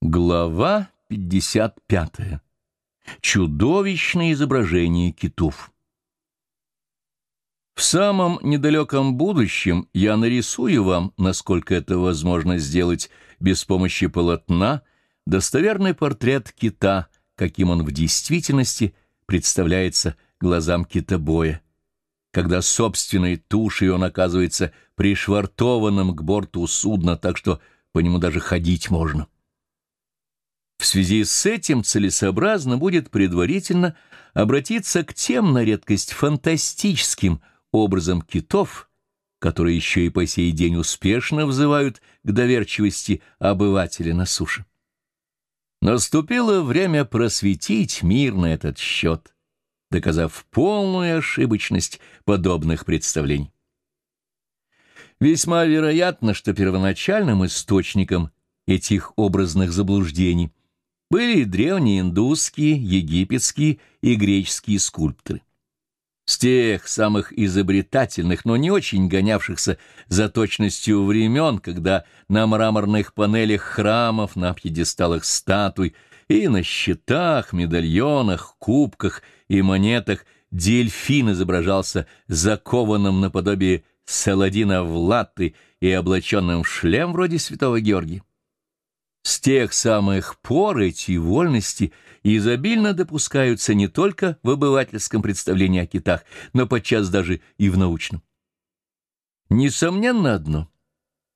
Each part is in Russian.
Глава 55. Чудовищное изображение китов. В самом недалеком будущем я нарисую вам, насколько это возможно сделать без помощи полотна, достоверный портрет кита, каким он в действительности представляется глазам китобоя. Когда собственной тушей он оказывается пришвартованным к борту судна, так что по нему даже ходить можно. Связи с этим целесообразно будет предварительно обратиться к тем на редкость фантастическим образом китов, которые еще и по сей день успешно взывают к доверчивости обывателя на суше. Наступило время просветить мир на этот счет, доказав полную ошибочность подобных представлений. Весьма вероятно, что первоначальным источником этих образных заблуждений были древние индусские, египетские и греческие скульпторы. С тех самых изобретательных, но не очень гонявшихся за точностью времен, когда на мраморных панелях храмов, на пьедесталах статуй и на щитах, медальонах, кубках и монетах дельфин изображался закованным наподобие Саладина в латы и облаченным в шлем вроде святого Георгия. С тех самых пор эти вольности изобильно допускаются не только в обывательском представлении о китах, но подчас даже и в научном. Несомненно одно.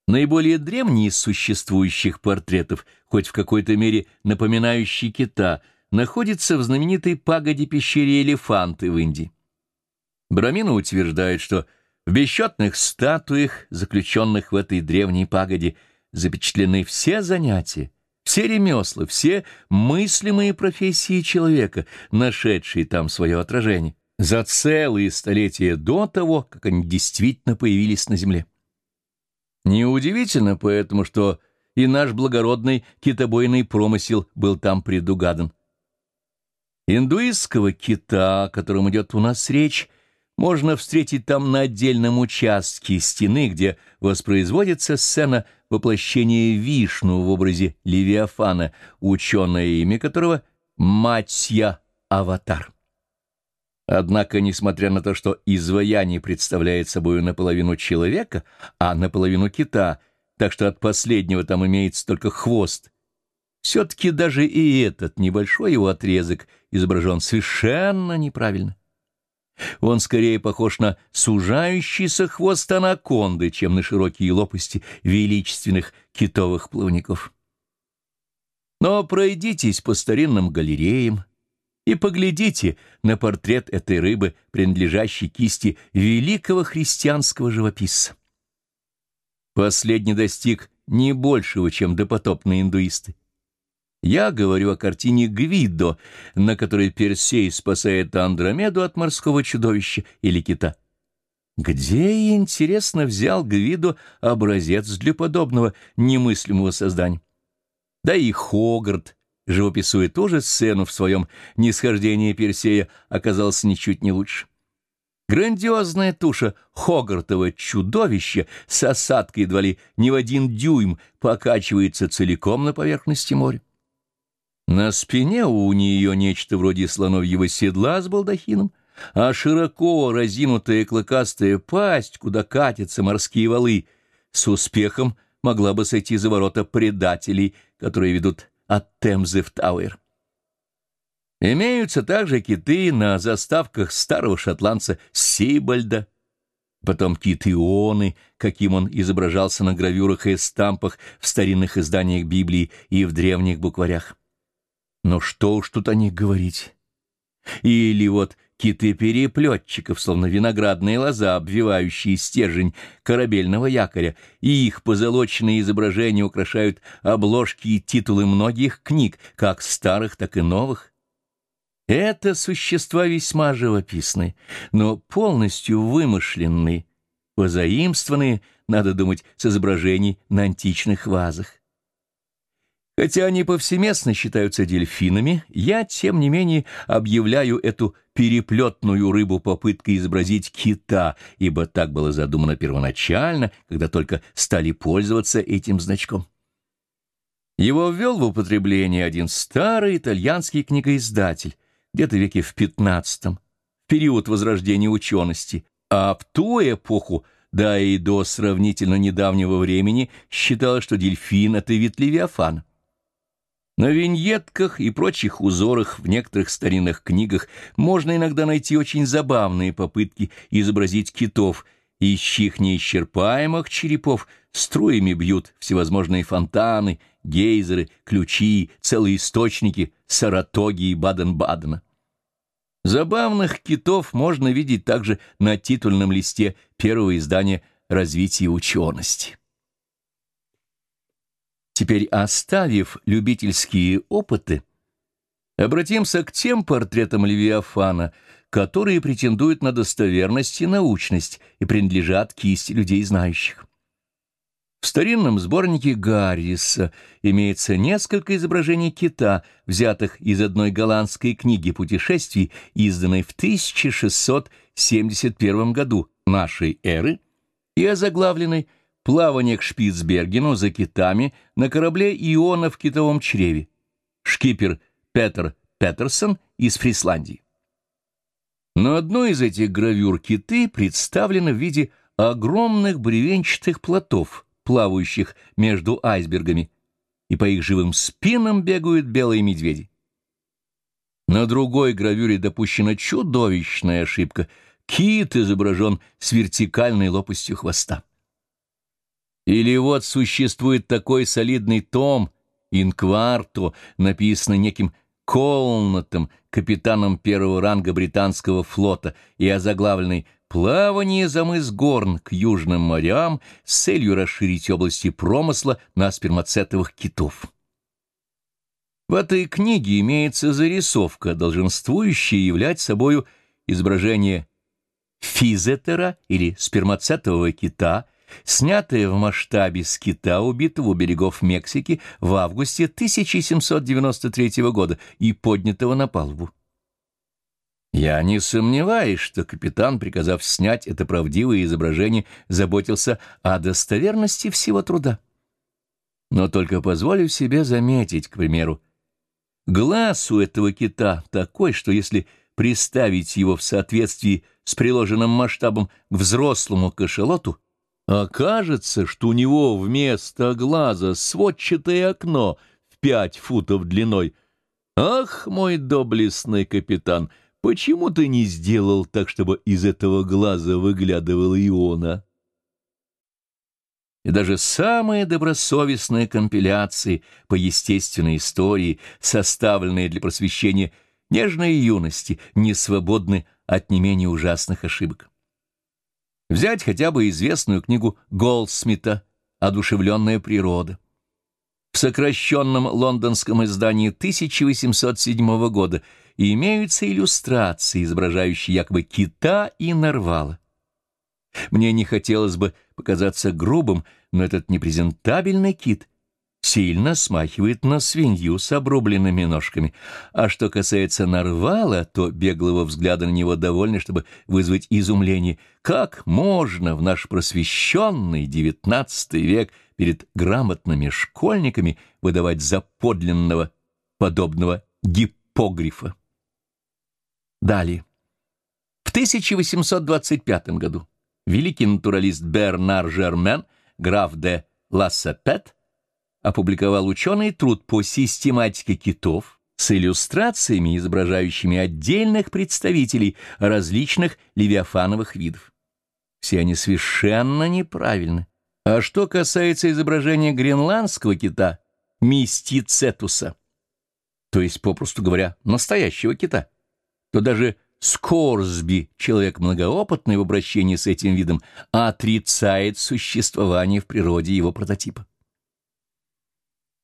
Наиболее древний из существующих портретов, хоть в какой-то мере напоминающий кита, находится в знаменитой пагоде пещере Элефанты в Индии. Брамина утверждает, что в бесчетных статуях, заключенных в этой древней пагоде, запечатлены все занятия, все ремесла, все мыслимые профессии человека, нашедшие там свое отражение, за целые столетия до того, как они действительно появились на земле. Неудивительно поэтому, что и наш благородный китобойный промысел был там предугадан. Индуистского кита, о котором идет у нас речь, можно встретить там на отдельном участке стены, где воспроизводится сцена воплощения Вишну в образе Левиафана, ученое имя которого Матья Аватар. Однако, несмотря на то, что изваяние представляет собой наполовину человека, а наполовину кита, так что от последнего там имеется только хвост, все-таки даже и этот небольшой его отрезок изображен совершенно неправильно. Он скорее похож на сужающийся хвост анаконды, чем на широкие лопасти величественных китовых плавников. Но пройдитесь по старинным галереям и поглядите на портрет этой рыбы, принадлежащей кисти великого христианского живописца. Последний достиг не большего, чем допотопные индуисты. Я говорю о картине Гвидо, на которой Персей спасает Андромеду от морского чудовища или кита. Где, интересно, взял Гвидо образец для подобного немыслимого создания? Да и Хогарт, живописуя тоже сцену в своем «Нисхождении Персея», оказался ничуть не лучше. Грандиозная туша Хогартова чудовища с осадкой едва ли не в один дюйм покачивается целиком на поверхности моря. На спине у нее нечто вроде слоновьего седла с балдахином, а широко разинутая клыкастая пасть, куда катятся морские валы, с успехом могла бы сойти за ворота предателей, которые ведут от Темзы в Тауэр. Имеются также киты на заставках старого шотландца Сибальда, потом кит-ионы, каким он изображался на гравюрах и эстампах в старинных изданиях Библии и в древних букварях. Но что уж тут о них говорить. Или вот киты переплетчиков, словно виноградные лоза, обвивающие стержень корабельного якоря, и их позолоченные изображения украшают обложки и титулы многих книг, как старых, так и новых. Это существа весьма живописные, но полностью вымышленные, позаимствованные, надо думать, с изображений на античных вазах. Хотя они повсеместно считаются дельфинами, я, тем не менее, объявляю эту переплетную рыбу попыткой изобразить кита, ибо так было задумано первоначально, когда только стали пользоваться этим значком. Его ввел в употребление один старый итальянский книгоиздатель, где-то веке в в период возрождения учености, а в ту эпоху, да и до сравнительно недавнего времени, считалось, что дельфин — это вид Левиафана. На виньетках и прочих узорах в некоторых старинных книгах можно иногда найти очень забавные попытки изобразить китов, из чьих неисчерпаемых черепов струями бьют всевозможные фонтаны, гейзеры, ключи, целые источники Саратоги и Баден-Бадена. Забавных китов можно видеть также на титульном листе первого издания «Развитие учености». Теперь, оставив любительские опыты, обратимся к тем портретам Левиафана, которые претендуют на достоверность и научность и принадлежат кисти людей знающих. В старинном сборнике Гарриса имеется несколько изображений кита, взятых из одной голландской книги путешествий, изданной в 1671 году нашей эры и озаглавленной «Плавание к Шпицбергену за китами на корабле Иона в китовом чреве». Шкипер Петер Петерсон из Фрисландии. На одной из этих гравюр киты представлены в виде огромных бревенчатых плотов – плавающих между айсбергами, и по их живым спинам бегают белые медведи. На другой гравюре допущена чудовищная ошибка. Кит изображен с вертикальной лопастью хвоста. Или вот существует такой солидный том «Инкварто», написанный неким Колнатом, капитаном первого ранга британского флота, и озаглавленный Плавание за мыс Горн к южным морям с целью расширить области промысла на спермацетовых китов. В этой книге имеется зарисовка, долженствующая являть собою изображение физетера или спермацетового кита, снятое в масштабе с кита, убитого у берегов Мексики в августе 1793 года и поднятого на палубу. Я не сомневаюсь, что капитан, приказав снять это правдивое изображение, заботился о достоверности всего труда. Но только позволю себе заметить, к примеру, глаз у этого кита такой, что если приставить его в соответствии с приложенным масштабом к взрослому кашалоту, окажется, что у него вместо глаза сводчатое окно в пять футов длиной. Ах, мой доблестный капитан! — Почему ты не сделал так, чтобы из этого глаза выглядывала Иона? И даже самые добросовестные компиляции по естественной истории, составленные для просвещения нежной юности, не свободны от не менее ужасных ошибок. Взять хотя бы известную книгу Голдсмита «Одушевленная природа». В сокращенном лондонском издании 1807 года – имеются иллюстрации, изображающие якобы кита и нарвала. Мне не хотелось бы показаться грубым, но этот непрезентабельный кит сильно смахивает на свинью с обрубленными ножками. А что касается нарвала, то беглого взгляда на него довольно, чтобы вызвать изумление. Как можно в наш просвещенный девятнадцатый век перед грамотными школьниками выдавать за подлинного подобного гиппогрифа? Далее. В 1825 году великий натуралист Бернар Жермен, граф де Лассапет, опубликовал ученый труд по систематике китов с иллюстрациями, изображающими отдельных представителей различных левиафановых видов. Все они совершенно неправильны. А что касается изображения гренландского кита, мистицетуса, то есть, попросту говоря, настоящего кита, то даже Скорсби, человек многоопытный в обращении с этим видом, отрицает существование в природе его прототипа.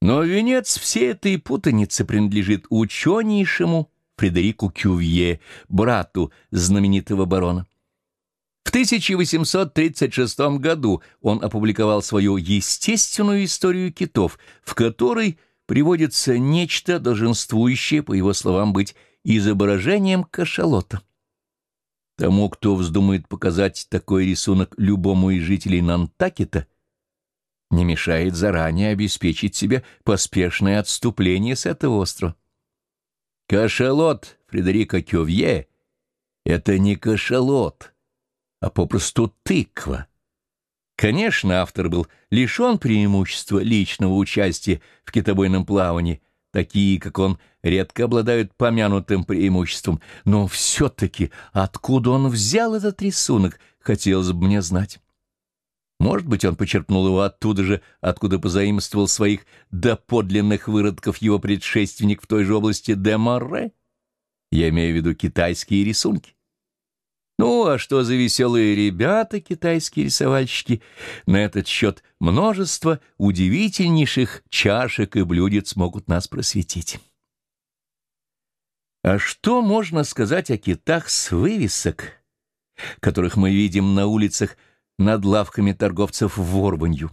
Но венец всей этой путаницы принадлежит ученейшему Фредерику Кювье, брату знаменитого барона. В 1836 году он опубликовал свою естественную историю китов, в которой приводится нечто, долженствующее, по его словам, быть изображением кашалота. Тому, кто вздумает показать такой рисунок любому из жителей Нантакета, не мешает заранее обеспечить себе поспешное отступление с этого острова. Кашалот Фредерика Кювье — это не кашалот, а попросту тыква. Конечно, автор был лишен преимущества личного участия в китобойном плавании, такие, как он, редко обладают помянутым преимуществом, но все-таки откуда он взял этот рисунок, хотелось бы мне знать. Может быть, он почерпнул его оттуда же, откуда позаимствовал своих доподлинных выродков его предшественник в той же области Демарре? Я имею в виду китайские рисунки. Ну, а что за веселые ребята, китайские рисовальщики? На этот счет множество удивительнейших чашек и блюдец могут нас просветить. А что можно сказать о китах с вывесок, которых мы видим на улицах над лавками торговцев ворванью.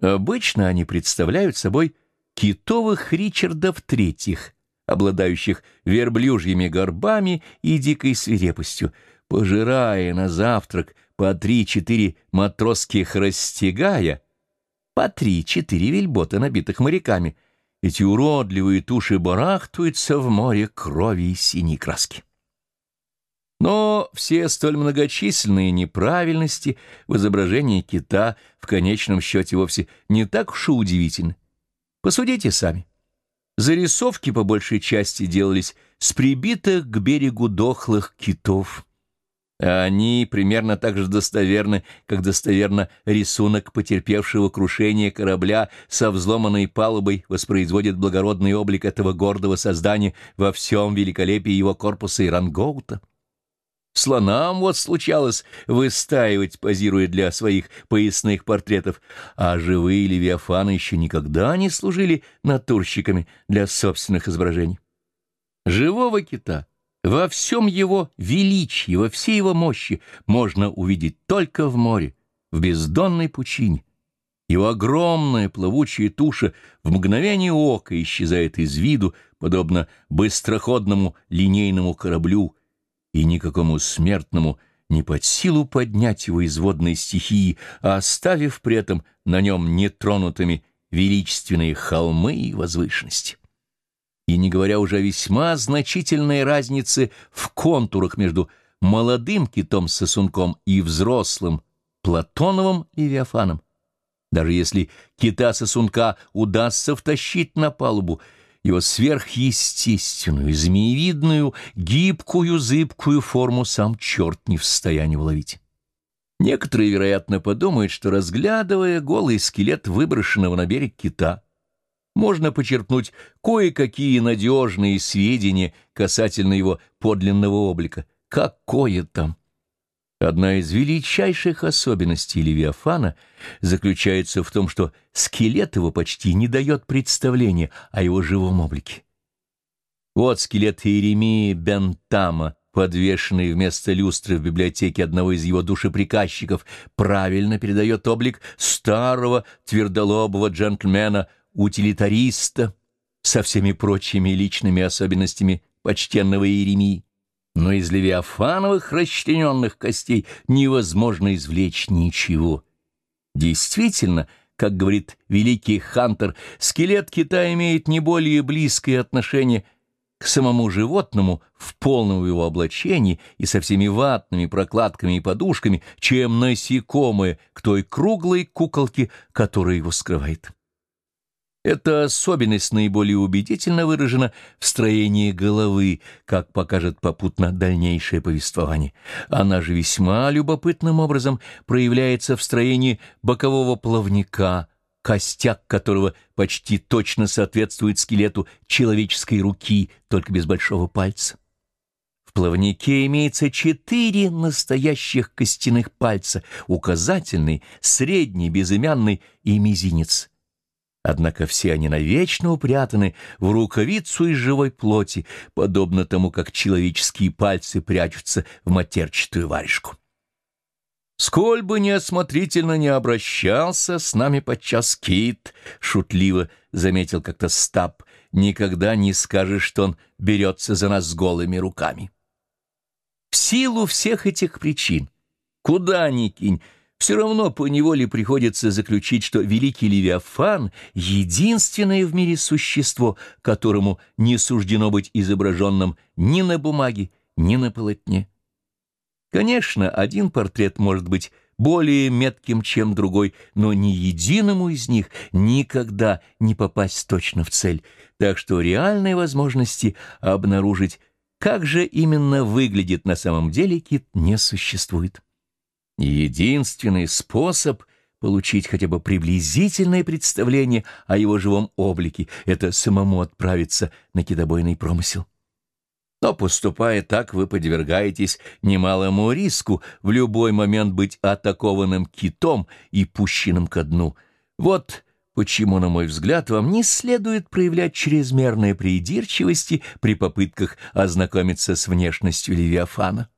Обычно они представляют собой китовых Ричардов Третьих, обладающих верблюжьими горбами и дикой свирепостью, пожирая на завтрак по три-четыре матросских растягая, по три-четыре вельбота, набитых моряками. Эти уродливые туши барахтуются в море крови и синей краски. Но все столь многочисленные неправильности в изображении кита в конечном счете вовсе не так уж и удивительны. Посудите сами. Зарисовки по большей части делались с прибитых к берегу дохлых китов. А они примерно так же достоверны, как достоверно рисунок потерпевшего крушение корабля со взломанной палубой воспроизводит благородный облик этого гордого создания во всем великолепии его корпуса и рангоута. Слонам вот случалось выстаивать, позируя для своих поясных портретов, а живые левиафаны еще никогда не служили натурщиками для собственных изображений. Живого кита во всем его величии, во всей его мощи можно увидеть только в море, в бездонной пучине. Его огромная плавучая туша в мгновение ока исчезает из виду, подобно быстроходному линейному кораблю — и никакому смертному не под силу поднять его из водной стихии, а оставив при этом на нем нетронутыми величественные холмы и возвышенности. И не говоря уже о весьма значительной разнице в контурах между молодым китом-сосунком и взрослым Платоновым Левиафаном. Даже если кита-сосунка удастся втащить на палубу, его сверхъестественную, змеевидную, гибкую, зыбкую форму сам черт не в состоянии уловить. Некоторые, вероятно, подумают, что, разглядывая голый скелет выброшенного на берег кита, можно почерпнуть кое-какие надежные сведения касательно его подлинного облика. Какое там! Одна из величайших особенностей Левиафана заключается в том, что скелет его почти не дает представления о его живом облике. Вот скелет Иеремии Бентама, подвешенный вместо люстры в библиотеке одного из его душеприказчиков, правильно передает облик старого твердолобого джентльмена, утилитариста, со всеми прочими личными особенностями почтенного Иеремии но из левиафановых расчлененных костей невозможно извлечь ничего. Действительно, как говорит великий Хантер, скелет кита имеет не более близкое отношение к самому животному в полном его облачении и со всеми ватными прокладками и подушками, чем насекомое к той круглой куколке, которая его скрывает. Эта особенность наиболее убедительно выражена в строении головы, как покажет попутно дальнейшее повествование. Она же весьма любопытным образом проявляется в строении бокового плавника, костяк которого почти точно соответствует скелету человеческой руки, только без большого пальца. В плавнике имеется четыре настоящих костяных пальца — указательный, средний, безымянный и мизинец — Однако все они навечно упрятаны в рукавицу из живой плоти, подобно тому, как человеческие пальцы прячутся в матерчатую варежку. «Сколь бы неосмотрительно не обращался с нами подчас Кит», — шутливо заметил как-то Стаб, — «никогда не скажешь, что он берется за нас голыми руками». В силу всех этих причин, куда ни кинь, все равно поневоле приходится заключить, что великий Левиафан — единственное в мире существо, которому не суждено быть изображенным ни на бумаге, ни на полотне. Конечно, один портрет может быть более метким, чем другой, но ни единому из них никогда не попасть точно в цель, так что реальной возможности обнаружить, как же именно выглядит на самом деле кит, не существует. Единственный способ получить хотя бы приблизительное представление о его живом облике — это самому отправиться на китобойный промысел. Но, поступая так, вы подвергаетесь немалому риску в любой момент быть атакованным китом и пущенным ко дну. Вот почему, на мой взгляд, вам не следует проявлять чрезмерной придирчивости при попытках ознакомиться с внешностью Левиафана.